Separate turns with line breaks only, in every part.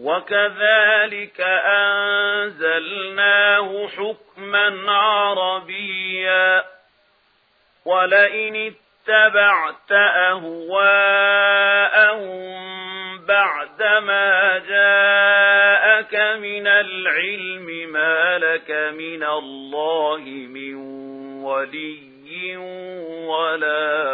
وَكَذَلِكَ أَنزَلْنَاهُ حُكْمًا عَرَبِيًّا وَلَئِنِ اتَّبَعْتَ أَهْوَاءَهُمْ بعد ما جَاءَكَ مِنَ الْعِلْمِ مَا لَكَ مِنَ اللَّهِ مِن وَلِيٍّ وَلَا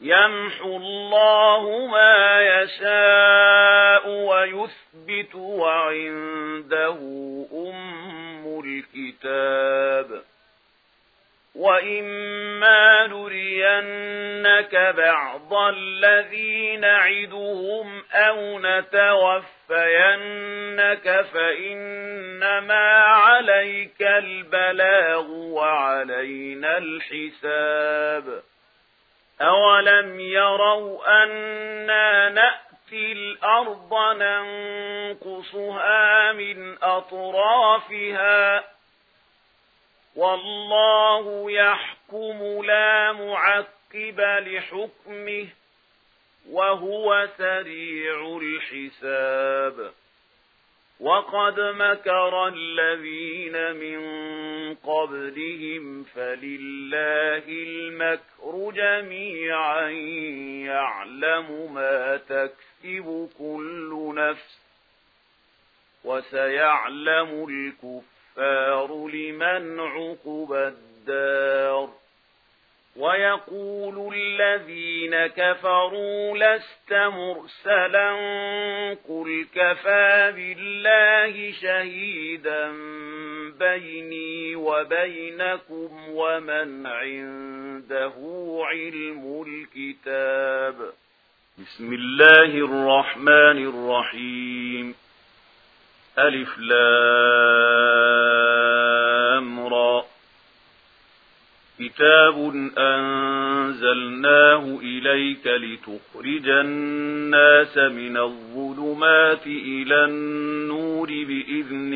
يمحو الله ما يشاء ويثبت وعنده أم الكتاب. وإما نرينك بعض الذين نَعِدُهُمْ أو نتوفينك فإنما عليك البلاغ وعلينا الحساب. أَوَلَمْ يَرَوْا أَنَّا نَأْتِي الْأَرْضَ نَنْقُصُهَا مِنْ أَطْرَافِهَا وَاللَّهُ يَحْكُمُ لَا مُعَقِّبَ لِحُكْمِهِ وَهُوَ سَرِيعُ الْحِسَابِ وَقَدْ مَكَرَ الَّذِينَ مِنْ قَبْلِهِمْ فَلِلَّهِ الْمَكْرُ جميعا يعلم ما تكسب كل نفس وسيعلم الكفار لمن عقب الدار ويقول الذين كفروا لست مرسلا قل كفى بالله شهيدا بيني وبينكم ومن عنده علم الكتاب بسم الله الرحمن الرحيم ألف لام را كتاب أنزلناه إليك لتخرج الناس من الظلمات إلى النور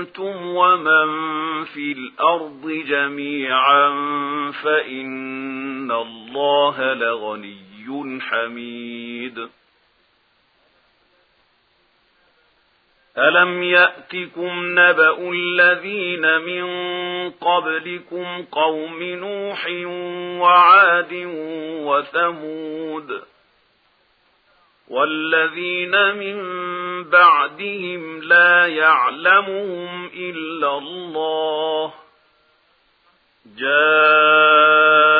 أنتم ومن في الأرض جميعا فإن الله لغني حميد. ألم يأتكم نبأ الذين من قبلكم قوم نوح وعاد وثمود؟ والذين من بعدهم لا يعلمهم إلا الله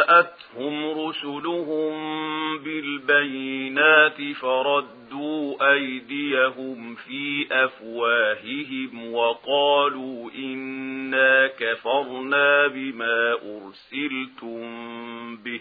جاءتهم رسلهم بالبينات فردوا أيديهم في أفواههم وقالوا إنا كفرنا بما أرسلتم به